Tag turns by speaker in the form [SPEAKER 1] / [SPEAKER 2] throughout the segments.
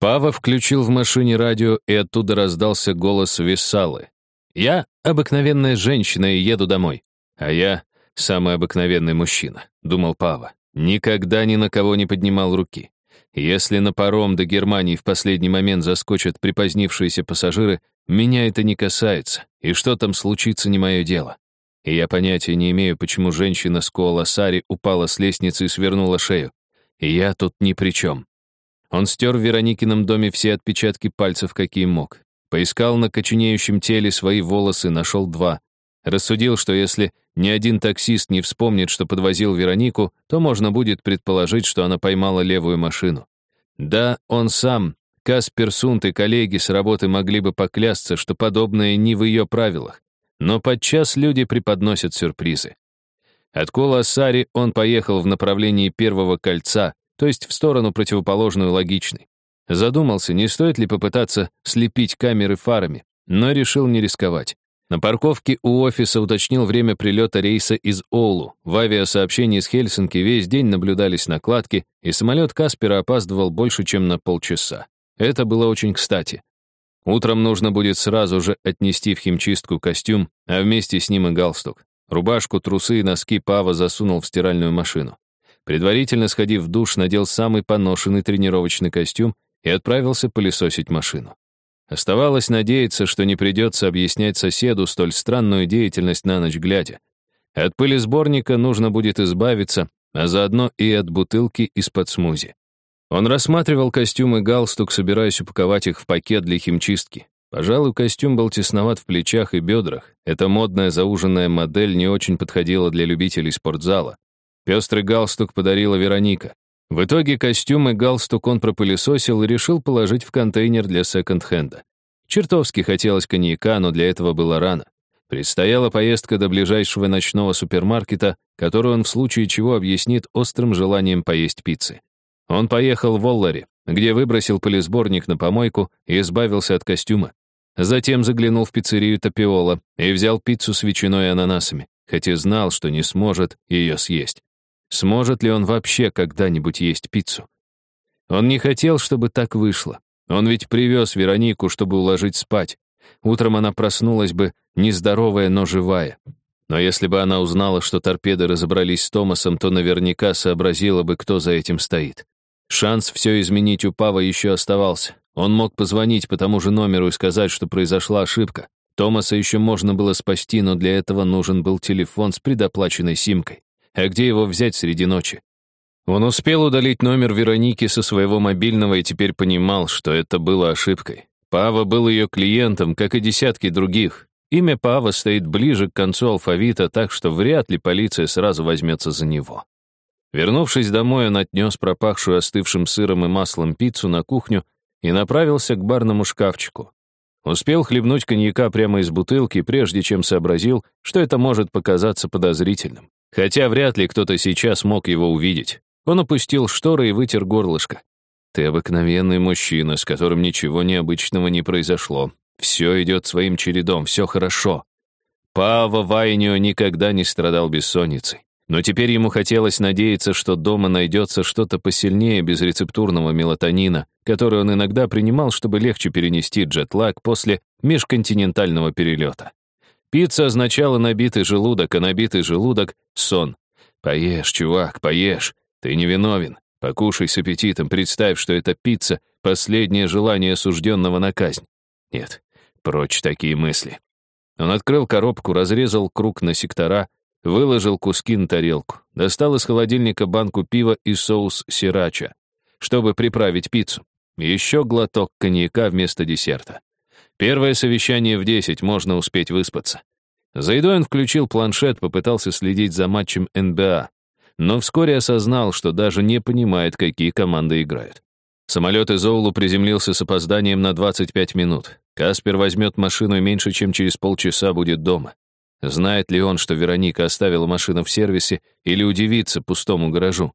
[SPEAKER 1] Пава включил в машине радио, и оттуда раздался голос Висалы. «Я — обыкновенная женщина и еду домой. А я — самый обыкновенный мужчина», — думал Пава. Никогда ни на кого не поднимал руки. Если на паром до Германии в последний момент заскочат припозднившиеся пассажиры, меня это не касается, и что там случится, не мое дело. И я понятия не имею, почему женщина с Коаласари упала с лестницы и свернула шею. И я тут ни при чем. Он стер в Вероникином доме все отпечатки пальцев, какие мог. Поискал на коченеющем теле свои волосы, нашел два. Рассудил, что если ни один таксист не вспомнит, что подвозил Веронику, то можно будет предположить, что она поймала левую машину. Да, он сам, Каспер Сунт и коллеги с работы могли бы поклясться, что подобное не в ее правилах. Но подчас люди преподносят сюрпризы. От Кола-Сари он поехал в направлении первого кольца, то есть в сторону противоположную логичной. Задумался, не стоит ли попытаться слепить камеры фарами, но решил не рисковать. На парковке у офиса уточнил время прилета рейса из Оулу. В авиасообщении с Хельсинки весь день наблюдались накладки, и самолет Каспера опаздывал больше, чем на полчаса. Это было очень кстати. Утром нужно будет сразу же отнести в химчистку костюм, а вместе с ним и галстук. Рубашку, трусы и носки Пава засунул в стиральную машину. Предварительно сходив в душ, надел самый поношенный тренировочный костюм и отправился пылесосить машину. Оставалось надеяться, что не придется объяснять соседу столь странную деятельность на ночь глядя. От пылесборника нужно будет избавиться, а заодно и от бутылки из-под смузи. Он рассматривал костюм и галстук, собираясь упаковать их в пакет для химчистки. Пожалуй, костюм был тесноват в плечах и бедрах. Эта модная зауженная модель не очень подходила для любителей спортзала. Пестрый галстук подарила Вероника. В итоге костюм и галстук он пропылесосил и решил положить в контейнер для секонд-хенда. Чертовски хотелось коньяка, но для этого было рано. Предстояла поездка до ближайшего ночного супермаркета, которую он в случае чего объяснит острым желанием поесть пиццы. Он поехал в Оллари, где выбросил пылесборник на помойку и избавился от костюма. Затем заглянул в пиццерию Тапиола и взял пиццу с ветчиной и ананасами, хотя знал, что не сможет ее съесть. Сможет ли он вообще когда-нибудь есть пиццу? Он не хотел, чтобы так вышло. Он ведь привез Веронику, чтобы уложить спать. Утром она проснулась бы нездоровая, но живая. Но если бы она узнала, что торпеды разобрались с Томасом, то наверняка сообразила бы, кто за этим стоит. Шанс все изменить у Пава еще оставался. Он мог позвонить по тому же номеру и сказать, что произошла ошибка. Томаса еще можно было спасти, но для этого нужен был телефон с предоплаченной симкой. А где его взять среди ночи? Он успел удалить номер Вероники со своего мобильного и теперь понимал, что это было ошибкой. Пава был ее клиентом, как и десятки других. Имя Пава стоит ближе к концу алфавита, так что вряд ли полиция сразу возьмется за него. Вернувшись домой, он отнес пропахшую остывшим сыром и маслом пиццу на кухню и направился к барному шкафчику. Успел хлебнуть коньяка прямо из бутылки, прежде чем сообразил, что это может показаться подозрительным. Хотя вряд ли кто-то сейчас мог его увидеть. Он опустил шторы и вытер горлышко. «Ты обыкновенный мужчина, с которым ничего необычного не произошло. Все идет своим чередом, все хорошо». Пава Вайнио никогда не страдал бессонницей. Но теперь ему хотелось надеяться, что дома найдется что-то посильнее безрецептурного мелатонина, который он иногда принимал, чтобы легче перенести джетлаг после межконтинентального перелета. Пицца означала набитый желудок, а набитый желудок — сон. Поешь, чувак, поешь. Ты не виновен. Покушай с аппетитом, представь, что эта пицца — последнее желание осужденного на казнь. Нет, прочь такие мысли. Он открыл коробку, разрезал круг на сектора, выложил куски на тарелку, достал из холодильника банку пива и соус сирача, чтобы приправить пиццу. Еще глоток коньяка вместо десерта. Первое совещание в 10, можно успеть выспаться. За едой он включил планшет, попытался следить за матчем НБА, но вскоре осознал, что даже не понимает, какие команды играют. Самолет из Оулу приземлился с опозданием на 25 минут. Каспер возьмет машину меньше, чем через полчаса будет дома. Знает ли он, что Вероника оставила машину в сервисе или удивится пустому гаражу?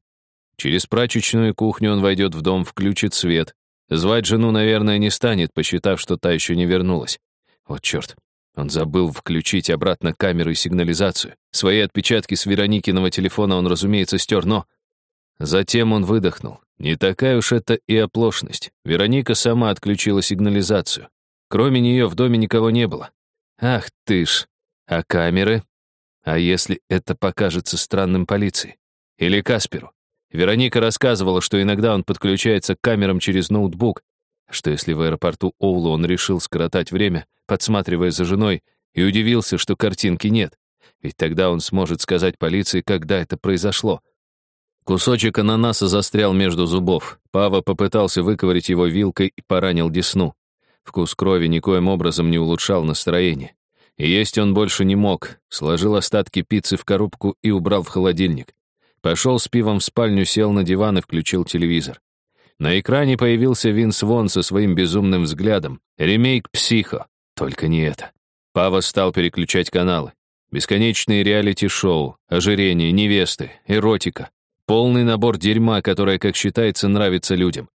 [SPEAKER 1] Через прачечную кухню он войдет в дом, включит свет, Звать жену, наверное, не станет, посчитав, что та еще не вернулась. Вот черт, он забыл включить обратно камеру и сигнализацию. Свои отпечатки с Вероникиного телефона он, разумеется, стер, но... Затем он выдохнул. Не такая уж это и оплошность. Вероника сама отключила сигнализацию. Кроме нее в доме никого не было. Ах ты ж. А камеры? А если это покажется странным полиции? Или Касперу? Вероника рассказывала, что иногда он подключается к камерам через ноутбук. Что если в аэропорту Оулу он решил скоротать время, подсматривая за женой, и удивился, что картинки нет? Ведь тогда он сможет сказать полиции, когда это произошло. Кусочек ананаса застрял между зубов. Пава попытался выковырять его вилкой и поранил десну. Вкус крови никоим образом не улучшал настроение. И есть он больше не мог. Сложил остатки пиццы в коробку и убрал в холодильник. Пошел с пивом в спальню, сел на диван и включил телевизор. На экране появился Винс Вон со своим безумным взглядом. Ремейк «Психо». Только не это. Пава стал переключать каналы. Бесконечные реалити-шоу, ожирение, невесты, эротика. Полный набор дерьма, которое, как считается, нравится людям.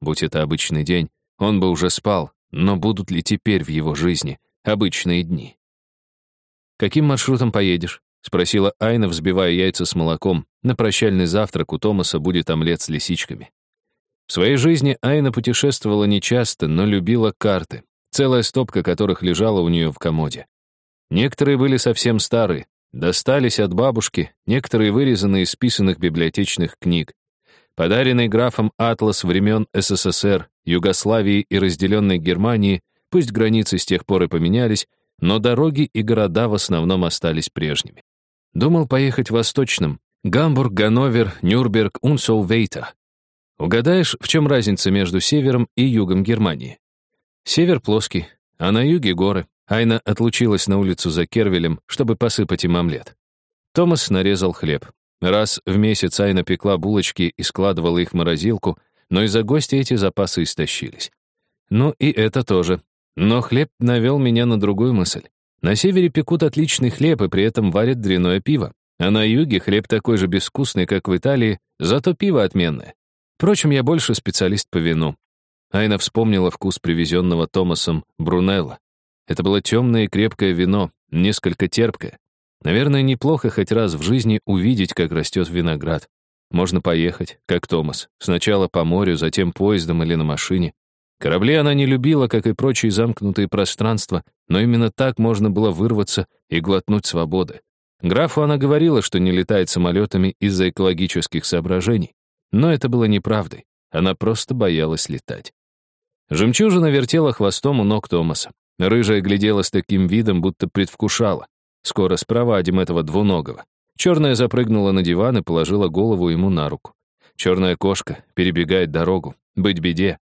[SPEAKER 1] Будь это обычный день, он бы уже спал, но будут ли теперь в его жизни обычные дни? «Каким маршрутом поедешь?» — спросила Айна, взбивая яйца с молоком. На прощальный завтрак у Томаса будет омлет с лисичками. В своей жизни Айна путешествовала нечасто, но любила карты, целая стопка которых лежала у нее в комоде. Некоторые были совсем старые, достались от бабушки, некоторые вырезаны из списанных библиотечных книг. Подаренный графом атлас времен СССР, Югославии и разделенной Германии, пусть границы с тех пор и поменялись, но дороги и города в основном остались прежними. Думал поехать восточным. Гамбург, Ганновер, Нюрнберг, Унсоу, Вейта. Угадаешь, в чем разница между севером и югом Германии? Север плоский, а на юге горы. Айна отлучилась на улицу за Кервелем, чтобы посыпать им омлет. Томас нарезал хлеб. Раз в месяц Айна пекла булочки и складывала их в морозилку, но из-за гостя эти запасы истощились. Ну и это тоже. Но хлеб навел меня на другую мысль. На севере пекут отличный хлеб и при этом варят дряное пиво. А на юге хлеб такой же безвкусный, как в Италии, зато пиво отменное. Впрочем, я больше специалист по вину. Айна вспомнила вкус привезенного Томасом Брунелла. Это было темное и крепкое вино, несколько терпкое. Наверное, неплохо хоть раз в жизни увидеть, как растет виноград. Можно поехать, как Томас, сначала по морю, затем поездом или на машине. Корабли она не любила, как и прочие замкнутые пространства, но именно так можно было вырваться и глотнуть свободы. Графу она говорила, что не летает самолетами из-за экологических соображений. Но это было неправдой. Она просто боялась летать. Жемчужина вертела хвостом у ног Томаса. Рыжая глядела с таким видом, будто предвкушала. Скоро спровадим этого двуногого. Черная запрыгнула на диван и положила голову ему на руку. Черная кошка перебегает дорогу. Быть беде.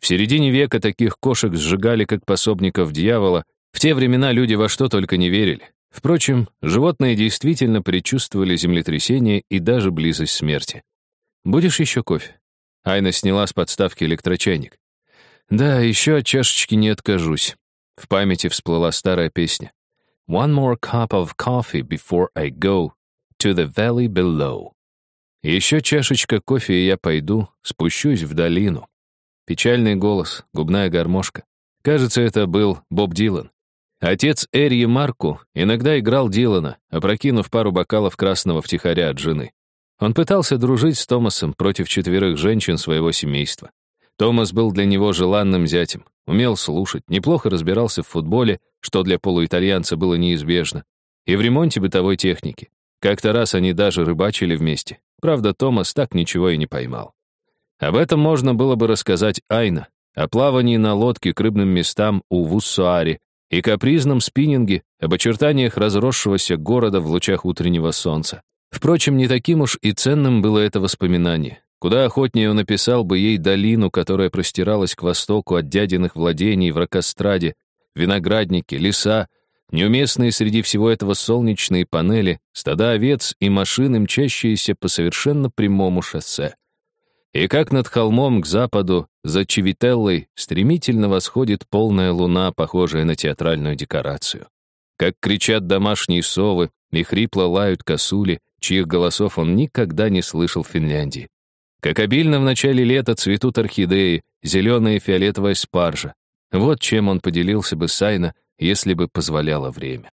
[SPEAKER 1] В середине века таких кошек сжигали как пособников дьявола. В те времена люди во что только не верили. Впрочем, животные действительно предчувствовали землетрясение и даже близость смерти. «Будешь еще кофе?» Айна сняла с подставки электрочайник. «Да, еще от чашечки не откажусь». В памяти всплыла старая песня. «One more cup of coffee before I go to the valley below». Еще чашечка кофе, и я пойду, спущусь в долину. Печальный голос, губная гармошка. Кажется, это был Боб Дилан. Отец Эрьи Марку иногда играл Дилана, опрокинув пару бокалов красного втихаря от жены. Он пытался дружить с Томасом против четверых женщин своего семейства. Томас был для него желанным зятем, умел слушать, неплохо разбирался в футболе, что для полуитальянца было неизбежно, и в ремонте бытовой техники. Как-то раз они даже рыбачили вместе. Правда, Томас так ничего и не поймал. Об этом можно было бы рассказать Айна, о плавании на лодке к рыбным местам у Вуссуари и капризном спиннинге, об очертаниях разросшегося города в лучах утреннего солнца. Впрочем, не таким уж и ценным было это воспоминание. Куда охотнее он описал бы ей долину, которая простиралась к востоку от дядиных владений в Рокостраде, виноградники, леса, неуместные среди всего этого солнечные панели, стада овец и машины, мчащиеся по совершенно прямому шоссе. И как над холмом к западу, за Чивителлой, стремительно восходит полная луна, похожая на театральную декорацию. Как кричат домашние совы и хрипло лают косули, чьих голосов он никогда не слышал в Финляндии. Как обильно в начале лета цветут орхидеи, зеленая и фиолетовая спаржа. Вот чем он поделился бы с Айна, если бы позволяло время.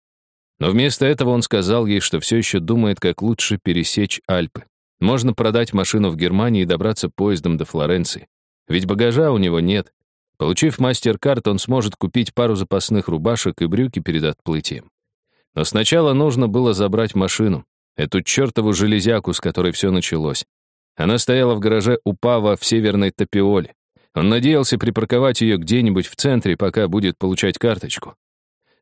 [SPEAKER 1] Но вместо этого он сказал ей, что все еще думает, как лучше пересечь Альпы. Можно продать машину в Германии и добраться поездом до Флоренции. Ведь багажа у него нет. Получив мастер-карт, он сможет купить пару запасных рубашек и брюки перед отплытием. Но сначала нужно было забрать машину, эту чертову железяку, с которой все началось. Она стояла в гараже у Пава в северной Топиоле. Он надеялся припарковать ее где-нибудь в центре, пока будет получать карточку.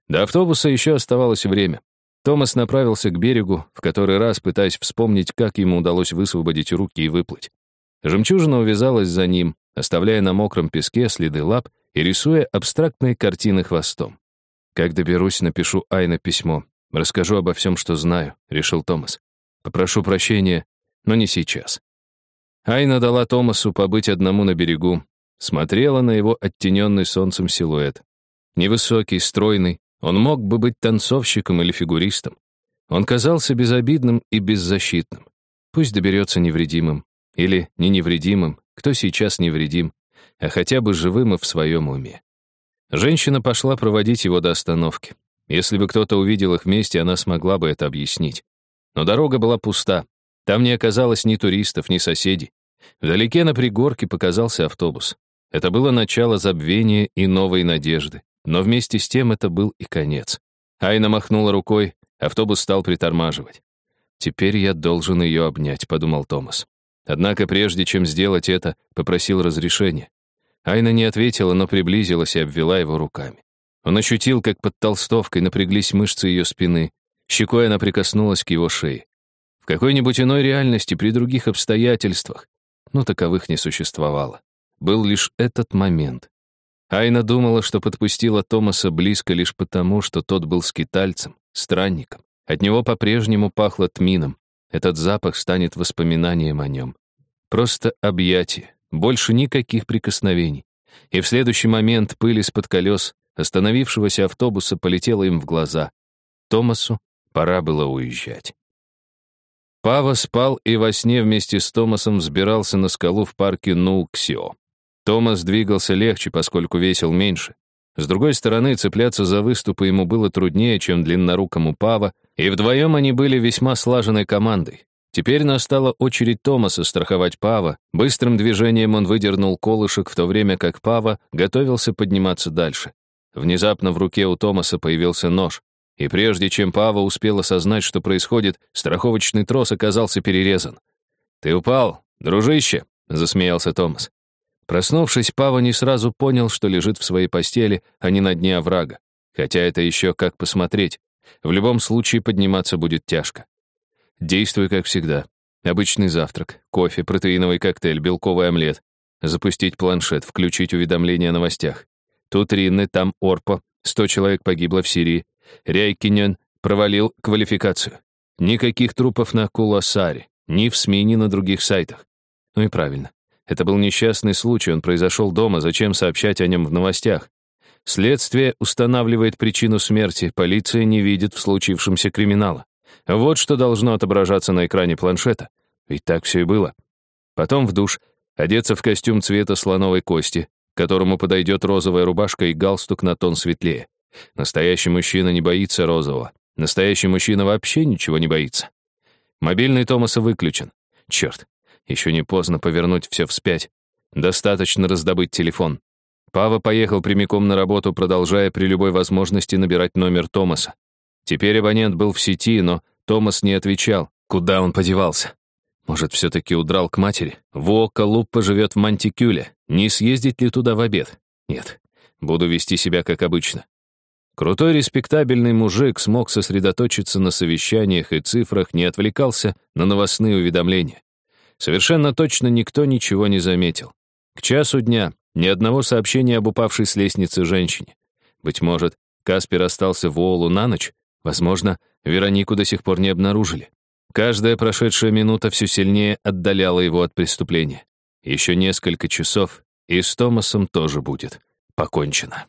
[SPEAKER 1] До автобуса еще оставалось время. Томас направился к берегу, в который раз пытаясь вспомнить, как ему удалось высвободить руки и выплыть. Жемчужина увязалась за ним, оставляя на мокром песке следы лап и рисуя абстрактные картины хвостом. «Как доберусь, напишу Айна письмо. Расскажу обо всем, что знаю», — решил Томас. «Попрошу прощения, но не сейчас». Айна дала Томасу побыть одному на берегу, смотрела на его оттененный солнцем силуэт. Невысокий, стройный, он мог бы быть танцовщиком или фигуристом. Он казался безобидным и беззащитным. Пусть доберется невредимым. Или не невредимым, кто сейчас невредим, а хотя бы живым и в своем уме. Женщина пошла проводить его до остановки. Если бы кто-то увидел их вместе, она смогла бы это объяснить. Но дорога была пуста. Там не оказалось ни туристов, ни соседей. Вдалеке на пригорке показался автобус. Это было начало забвения и новой надежды. Но вместе с тем это был и конец. Айна махнула рукой, автобус стал притормаживать. «Теперь я должен ее обнять», — подумал Томас. Однако прежде чем сделать это, попросил разрешения. Айна не ответила, но приблизилась и обвела его руками. Он ощутил, как под толстовкой напряглись мышцы ее спины. Щекой она прикоснулась к его шее. В какой-нибудь иной реальности, при других обстоятельствах, но таковых не существовало. Был лишь этот момент. Айна думала, что подпустила Томаса близко лишь потому, что тот был скитальцем, странником. От него по-прежнему пахло тмином. Этот запах станет воспоминанием о нем. Просто объятие, больше никаких прикосновений. И в следующий момент пыль из-под колес остановившегося автобуса полетела им в глаза. Томасу пора было уезжать. Пава спал и во сне вместе с Томасом взбирался на скалу в парке Нуксио. Томас двигался легче, поскольку весил меньше. С другой стороны, цепляться за выступы ему было труднее, чем длиннорукому Пава, и вдвоем они были весьма слаженной командой. Теперь настала очередь Томаса страховать Пава. Быстрым движением он выдернул колышек, в то время как Пава готовился подниматься дальше. Внезапно в руке у Томаса появился нож. И прежде чем Пава успел осознать, что происходит, страховочный трос оказался перерезан. «Ты упал, дружище!» — засмеялся Томас. Проснувшись, Пава не сразу понял, что лежит в своей постели, а не на дне оврага. Хотя это еще как посмотреть. В любом случае подниматься будет тяжко. Действуй как всегда. Обычный завтрак, кофе, протеиновый коктейль, белковый омлет. Запустить планшет, включить уведомления о новостях. Тут Ринны, там Орпо, сто человек погибло в Сирии. Ряйкинен провалил квалификацию. Никаких трупов на Куласаре, ни в СМИ, ни на других сайтах. Ну и правильно. Это был несчастный случай, он произошел дома, зачем сообщать о нем в новостях? Следствие устанавливает причину смерти, полиция не видит в случившемся криминала. Вот что должно отображаться на экране планшета. Ведь так все и было. Потом в душ, одеться в костюм цвета слоновой кости, которому подойдет розовая рубашка и галстук на тон светлее. Настоящий мужчина не боится розового. Настоящий мужчина вообще ничего не боится. Мобильный Томаса выключен. Черт, еще не поздно повернуть все вспять. Достаточно раздобыть телефон. Пава поехал прямиком на работу, продолжая при любой возможности набирать номер Томаса. Теперь абонент был в сети, но Томас не отвечал. Куда он подевался? Может, все-таки удрал к матери? Вока Луппа живет в Мантикюле. Не съездить ли туда в обед? Нет, буду вести себя как обычно. Крутой респектабельный мужик смог сосредоточиться на совещаниях и цифрах, не отвлекался на новостные уведомления. Совершенно точно никто ничего не заметил. К часу дня ни одного сообщения об упавшей с лестницы женщине. Быть может, Каспер остался в Уолу на ночь? Возможно, Веронику до сих пор не обнаружили. Каждая прошедшая минута все сильнее отдаляла его от преступления. Еще несколько часов, и с Томасом тоже будет покончено.